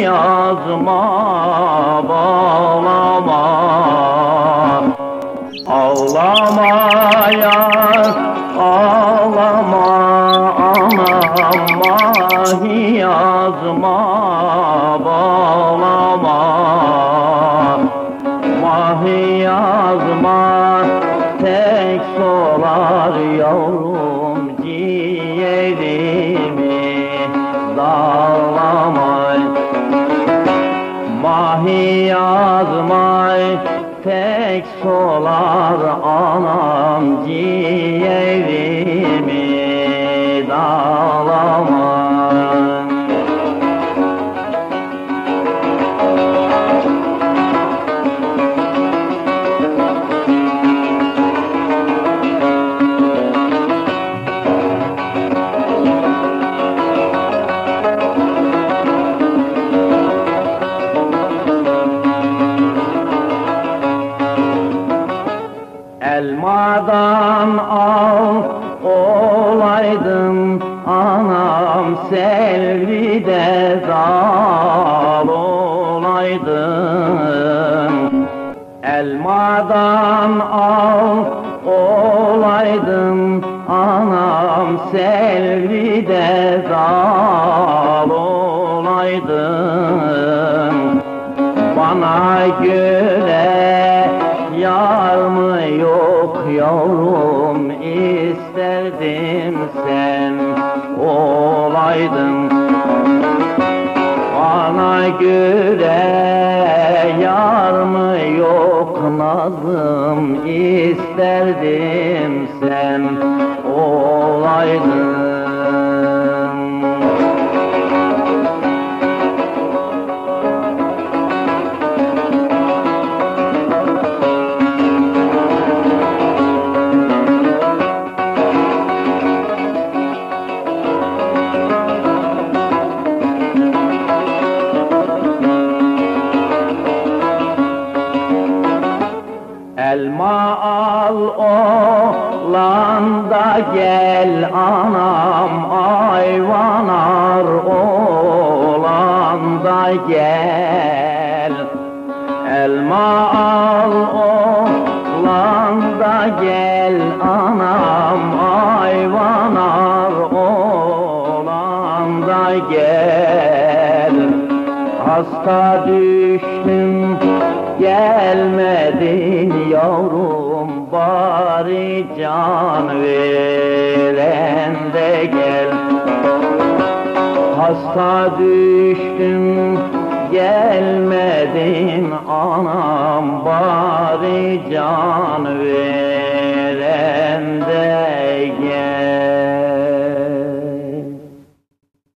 yazma bağlama Ağlama yar ağlama anam ah yazma yazmay tek solar anam ciğerimi dağlamay anam selvide dal olaydım Elmadan al olaydım anam selvide dal olaydım bana göre yar mı yok yavrum isterdim Bana göre yar mı yok nazım isterdim sen olaydın al oğlan da gel anam ayvanar oğlan da gel. Elma al oğlan da gel anam ayvanar oğlan da gel. Hasta düştüm gelmedin yavrum bari can veren de gel. Hasta düştüm gelmedin anam bari can ver